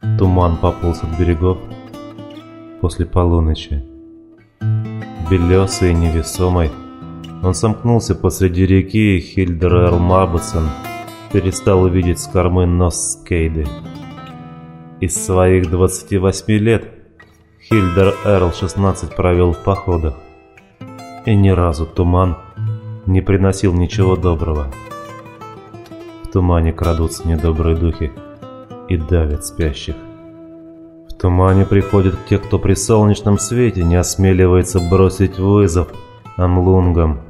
Туман пополз от берегов после полуночи. Белесый и невесомый, он сомкнулся посреди реки, и Хильдер Эрл Марбетсон перестал увидеть с кормы нос Скейды. Из своих 28 лет Хильдер Эрл 16 провел в походах, и ни разу туман не приносил ничего доброго. В тумане крадутся недобрые духи и давят спящих. В тумане приходят те, кто при солнечном свете не осмеливается бросить вызов анлунгам.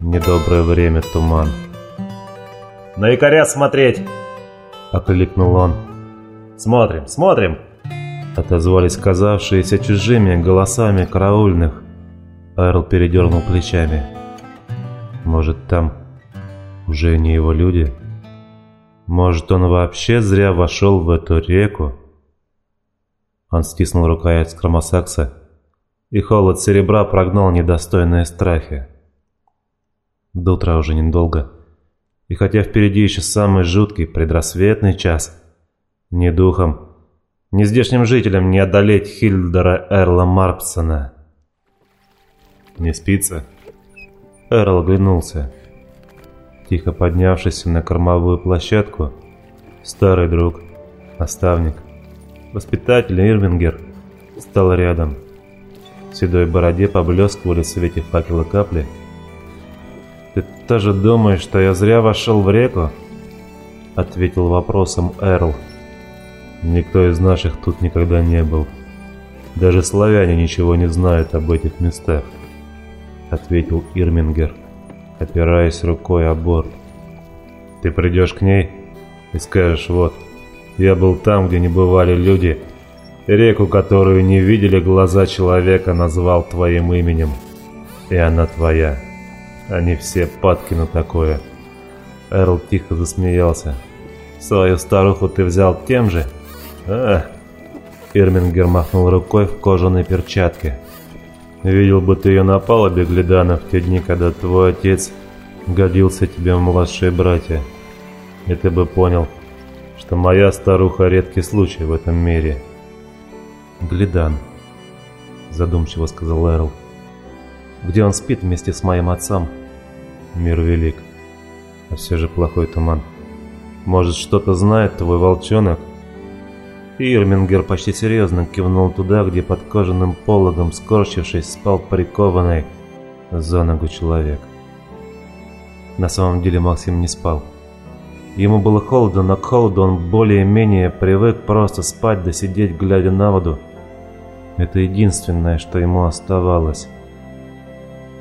Недоброе время туман. «На якоря смотреть!» — окликнул он. «Смотрим, смотрим!» Отозвались казавшиеся чужими голосами караульных. Эрл передернул плечами. Может, там уже не его люди? Может, он вообще зря вошел в эту реку? Он стиснул рукоять скромосакса, и холод серебра прогнал недостойные страхи. До утра уже недолго. И хотя впереди еще самый жуткий предрассветный час, ни духом, ни здешним жителям не одолеть Хильдера Эрла Марпсона. «Не спится?» Эрл оглянулся. Тихо поднявшись на кормовую площадку, старый друг, наставник, воспитатель Ирвингер стал рядом. В седой бороде поблескивали в свете факела капли – «Ты тоже думаешь, что я зря вошел в реку?» Ответил вопросом Эрл. «Никто из наших тут никогда не был. Даже славяне ничего не знают об этих местах», ответил Ирмингер, опираясь рукой о борт. «Ты придешь к ней и скажешь, вот, я был там, где не бывали люди, реку, которую не видели глаза человека, назвал твоим именем, и она твоя». Они все падки на такое. Эрл тихо засмеялся. Свою старуху ты взял тем же? А, Ирмингер махнул рукой в кожаной перчатке. Видел бы ты ее на палубе, Гледана, в те дни, когда твой отец годился тебе в младшие братья. И ты бы понял, что моя старуха редкий случай в этом мире. Гледан, задумчиво сказал Эрл где он спит вместе с моим отцом. Мир велик, а все же плохой туман. Может, что-то знает твой волчонок? Ирмингер почти серьезно кивнул туда, где под кожаным пологом, скорчившись, спал прикованный за ногу человек. На самом деле Максим не спал. Ему было холодно, но к холоду он более-менее привык просто спать да сидеть, глядя на воду. Это единственное, что ему оставалось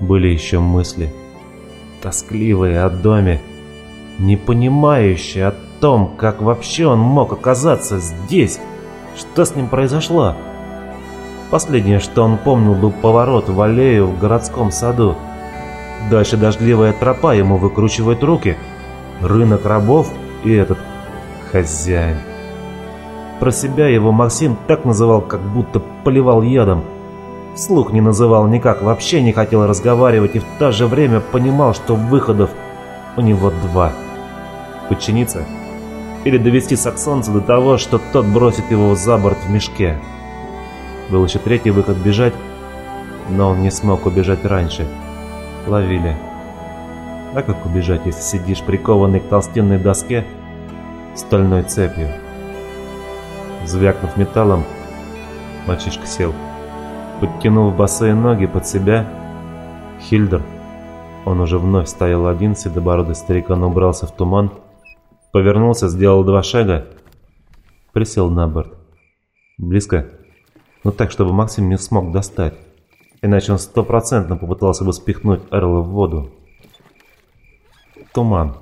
были еще мысли. Тоскливые о доме, не понимающие о том, как вообще он мог оказаться здесь, что с ним произошло. Последнее, что он помнил, был поворот в аллею в городском саду. Дальше дождливая тропа ему выкручивает руки, рынок рабов и этот хозяин. Про себя его Максим так называл, как будто поливал ядом – Слух не называл никак, вообще не хотел разговаривать и в то же время понимал, что выходов у него два. Подчиниться или довести саксонца до того, что тот бросит его за борт в мешке. Был еще третий выход бежать, но он не смог убежать раньше. Ловили. А как убежать, если сидишь прикованный к толстенной доске стальной цепью? Звякнув металлом, мальчишка сел. Подтянув босые ноги под себя, Хильдер, он уже вновь стоял один, седобородый старикан убрался в туман, повернулся, сделал два шага, присел на борт. Близко, но так, чтобы Максим не смог достать, иначе он стопроцентно попытался бы спихнуть Эрла в воду. «Туман»,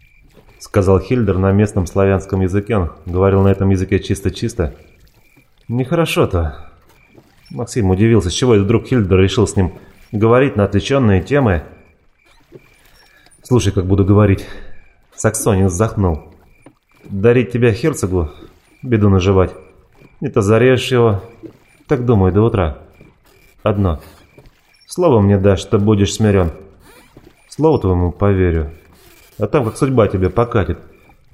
— сказал Хильдер на местном славянском языке, он говорил на этом языке чисто-чисто. «Нехорошо-то, Максим удивился, с чего этот друг Хильдер решил с ним говорить на отвлеченные темы. «Слушай, как буду говорить». Саксонин вздохнул. «Дарить тебя герцогу? Беду наживать. Не то зарежешь его. Так думаю до утра. Одно. Слово мне дашь, что будешь смирен. Слову твоему поверю. А там как судьба тебе покатит.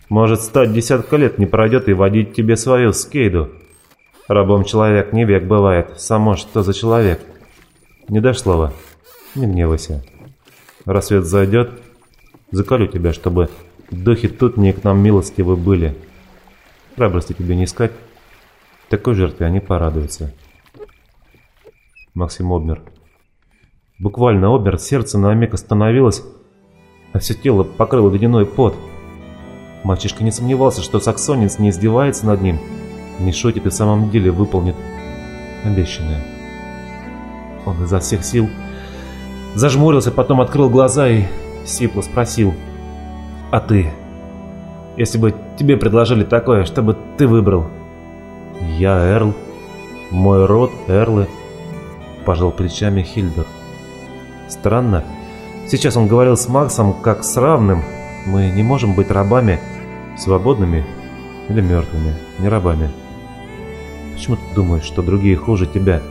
Может, стать десятка лет не пройдет и водить тебе свою скейду. Рабом человек не век бывает. Само что за человек? Не дашь слова? Не гневайся. Рассвет зайдет, заколю тебя, чтобы духи тут не к нам милостивы были. Храбрости тебе не искать. Такой жертве они порадуются. Максим обмер. Буквально обмер, сердце на миг остановилось, а все тело покрыло ледяной пот. Мальчишка не сомневался, что саксонец не издевается над ним, не шутит и в самом деле выполнит обещанное. Он изо всех сил зажмурился, потом открыл глаза и сипло спросил. «А ты? Если бы тебе предложили такое, что бы ты выбрал?» «Я Эрл. Мой род Эрлы», – пожал плечами Хильдер. «Странно. Сейчас он говорил с Максом как с равным. Мы не можем быть рабами, свободными или мертвыми, не рабами. Почему ты думаешь, что другие хуже тебя?»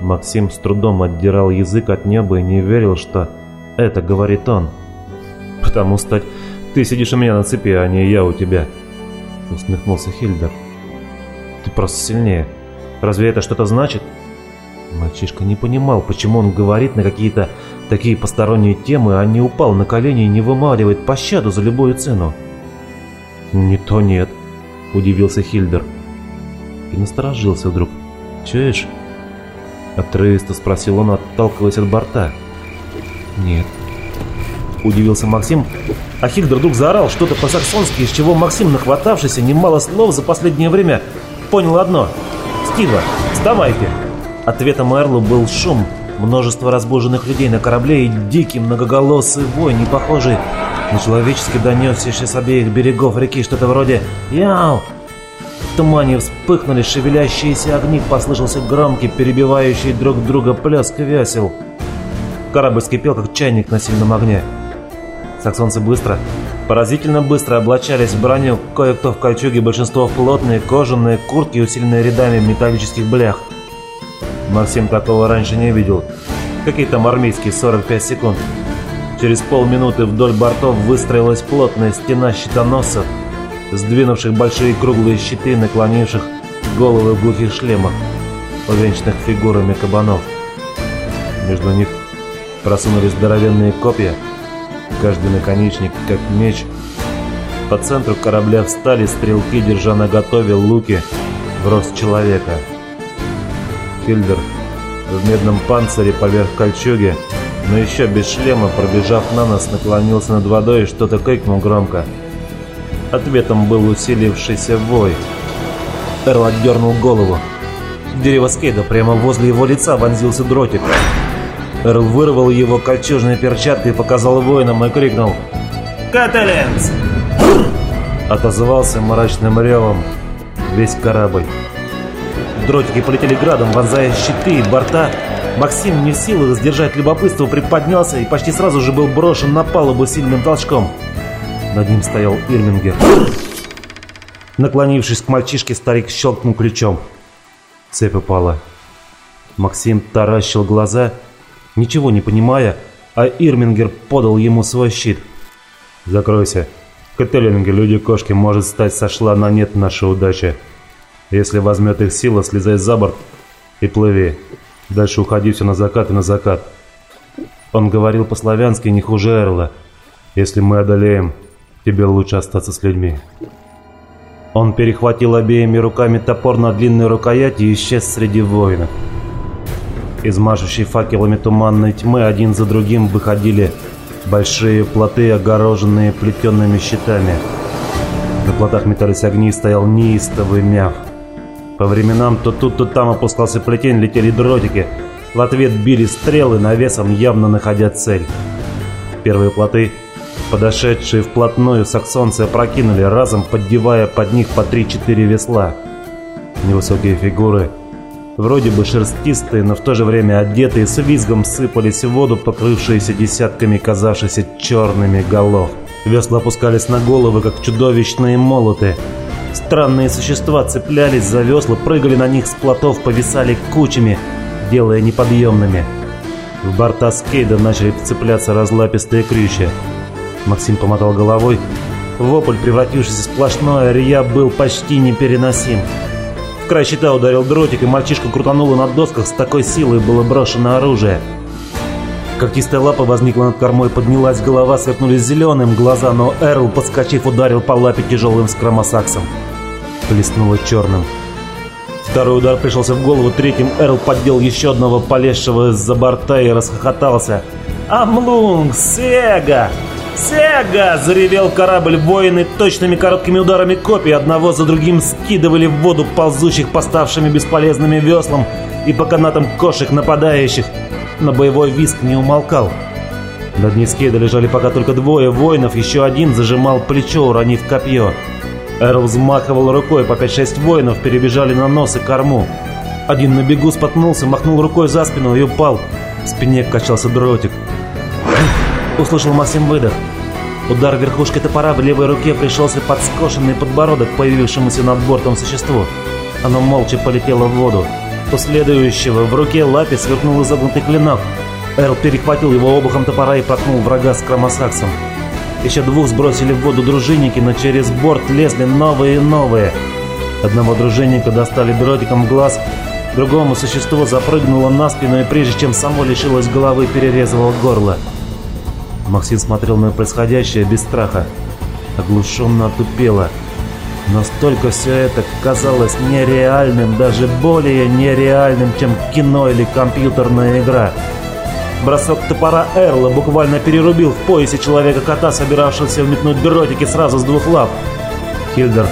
Максим с трудом отдирал язык от неба и не верил, что это говорит он. «Потому стать ты сидишь у меня на цепи, а не я у тебя», — усмехнулся Хильдер. «Ты просто сильнее. Разве это что-то значит?» Мальчишка не понимал, почему он говорит на какие-то такие посторонние темы, а не упал на колени и не вымаливает пощаду за любую цену. «Не то нет», — удивился Хильдер. И насторожился вдруг. «Чуешь?» Отрывисто спросил он, отталкиваясь от борта. «Нет». Удивился Максим, а Хильдер вдруг заорал что-то по-саксонски, из чего Максим, нахватавшийся немало слов за последнее время, понял одно. «Стива, вставайте!» Ответом Эрлу был шум, множество разбуженных людей на корабле и дикий многоголосый вой, не похожий на человеческий донесшийся с обеих берегов реки, что-то вроде «Яу!» В тумане вспыхнули шевелящиеся огни, послышался громкий, перебивающий друг друга плеск весел. Корабль скипел, как чайник на сильном огне. Саксонцы быстро, поразительно быстро облачались в броню, кое-кто в кольчуге, большинство в плотные кожаные куртки, усиленные рядами металлических блях. Максим такого раньше не видел. Какие там армейские 45 секунд. Через полминуты вдоль бортов выстроилась плотная стена щитоносцев, сдвинувших большие круглые щиты, наклонивших головы в глухих шлемах, увенчанных фигурами кабанов. Между них просунулись здоровенные копья, каждый наконечник как меч. По центру корабля встали стрелки, держа на готове луки в рост человека. Хильдер в медном панцире поверх кольчуги, но еще без шлема, пробежав на нас, наклонился над водой и что-то крикнул громко. Ответом был усилившийся вой. Эрл отдернул голову. Дерево скейда прямо возле его лица вонзился дротик. Эрл вырвал его кольчужные перчатки и показал воинам и крикнул «Кателенс!» Отозвался мрачным ревом весь корабль. Дротики полетели градом, вонзая щиты и борта. Максим не в силах сдержать любопытство, приподнялся и почти сразу же был брошен на палубу сильным толчком. Над ним стоял Ирмингер. Наклонившись к мальчишке, старик щелкнул ключом. Цепь упала. Максим таращил глаза, ничего не понимая, а Ирмингер подал ему свой щит. «Закройся. Кателлинге, люди-кошки, может стать сошла на нет наша удача. Если возьмет их сила, слезай за борт и плыви. Дальше уходи все на закат и на закат». Он говорил по-славянски не хуже Эрла. «Если мы одолеем, Тебе лучше остаться с людьми». Он перехватил обеими руками топор на длинной рукояти и исчез среди воинов. Из факелами туманной тьмы один за другим выходили большие плоты, огороженные плетенными щитами. На плотах метались огни стоял неистовый мяв. По временам то тут, то там опускался плетень, летели дротики. В ответ били стрелы, навесом явно находя цель. Первые плоты Подошедшие вплотную саксонцы опрокинули, разом поддевая под них по 3-4 весла. Невысокие фигуры, вроде бы шерстистые, но в то же время одетые, с визгом сыпались в воду, покрывшиеся десятками казавшихся черными голов. Весла опускались на головы, как чудовищные молоты. Странные существа цеплялись за весла, прыгали на них с плотов, повисали кучами, делая неподъемными. В борта скейда начали вцепляться разлапистые крючья. Максим помотал головой, Вопль, превратившийся в сплошное рья, был почти непереносим. В край щита ударил дротик, и мальчишка крутануло на досках, с такой силой было брошено оружие. Когтистая лапа возникла над кормой, поднялась голова, сверкнули зеленым глаза, но Эрл, подскочив, ударил по лапе тяжелым скромосаксом. Плеснуло черным. Второй удар пришелся в голову, третьим Эрл поддел еще одного полезшего из-за борта и расхохотался. «Амлунг! Сега! Сега!» – заревел корабль. Воины точными короткими ударами копий одного за другим скидывали в воду ползущих поставшими бесполезными веслом и по канатам кошек нападающих – но боевой виск не умолкал. На дне скейда лежали пока только двое воинов, еще один зажимал плечо, уронив копье. Эрл взмахивал рукой, по 5-6 воинов перебежали на нос и корму. Один на бегу споткнулся, махнул рукой за спину и упал. В спине качался дротик. Услышал Максим выдох. Удар верхушкой топора в левой руке пришелся под скошенный подбородок появившемуся над бортом существу. Оно молча полетело в воду. У следующего в руке лапе сверкнул изогнутый клинок. Эрл перехватил его обухом топора и проткнул врага с кромосаксом. Еще двух сбросили в воду дружинники, но через борт лезли новые и новые. Одного дружинника достали дротиком в глаз, другому существо запрыгнуло на спину и прежде чем само лишилось головы, перерезало горло. Максим смотрел на происходящее без страха. Оглушенно отупело. Настолько все это казалось нереальным, даже более нереальным, чем кино или компьютерная игра. Бросок топора Эрла буквально перерубил в поясе человека-кота, собиравшегося вметнуть дротики сразу с двух лап. Хильдер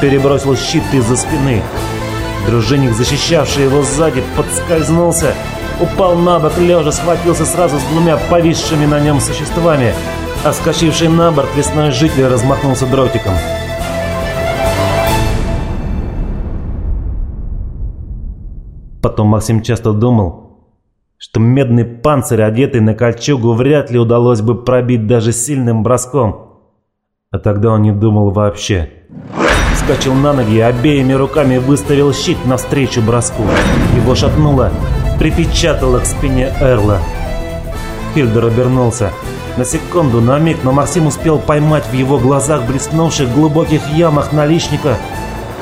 перебросил щит из-за спины. Дружинник, защищавший его сзади, подскользнулся, упал на бок, лежа схватился сразу с двумя повисшими на нем существами. А скачивший на борт лесной житель размахнулся дротиком. Потом Максим часто думал, что медный панцирь, одетый на кольчугу, вряд ли удалось бы пробить даже сильным броском. А тогда он не думал вообще. Вскочил на ноги и обеими руками выставил щит навстречу броску. Его шатнуло, припечатало к спине Эрла. Хильдер обернулся. На секунду, на миг, но Максим успел поймать в его глазах блеснувших глубоких ямах наличника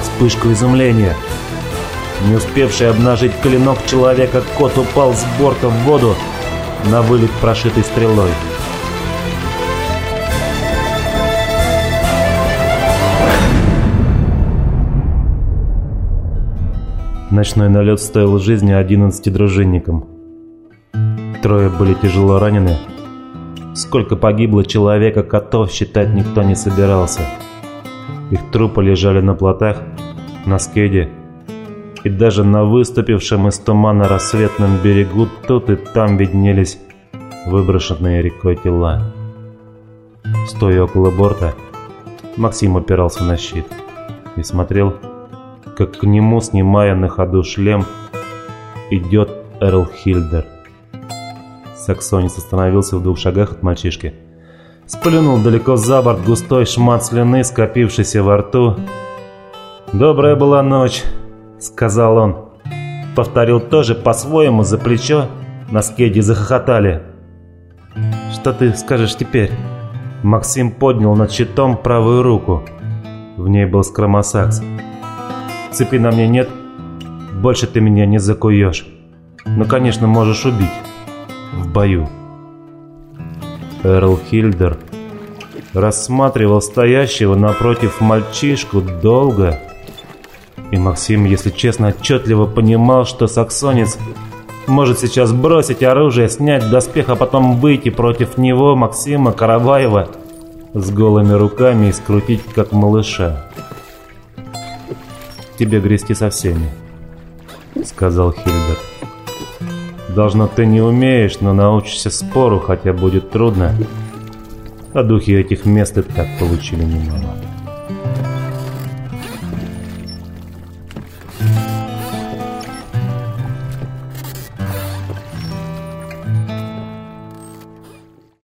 вспышку изумления. Не успевший обнажить клинок человека, кот упал с борта в воду, на вылет прошитый стрелой. Ночной налет стоил жизни 11 дружинникам. Трое были тяжело ранены. Сколько погибло человека, котов считать никто не собирался. Их трупы лежали на плотах, на скеде и даже на выступившем из тумана рассветном берегу тут и там виднелись выброшенные рекой тела. Стоя около борта, Максим опирался на щит и смотрел, как к нему, снимая на ходу шлем, идет Эрл Хильдер. Саксонец остановился в двух шагах от мальчишки. Сплюнул далеко за борт густой шмат слюны, скопившийся во рту. «Добрая была ночь», сказал он. Повторил тоже по-своему за плечо. На скеде захохотали. «Что ты скажешь теперь?» Максим поднял над щитом правую руку. В ней был скромосакс. «Цепи на мне нет, больше ты меня не закуешь. Но, конечно, можешь убить. В бою». Эрл Хильдер рассматривал стоящего напротив мальчишку долго и Максим, если честно, отчетливо понимал, что саксонец может сейчас бросить оружие, снять доспех, а потом выйти против него, Максима Караваева, с голыми руками и скрутить, как малыша. «Тебе грести со всеми», — сказал Хильдер. «Должно, ты не умеешь, но научишься спору, хотя будет трудно. А духи этих мест и так получили немало».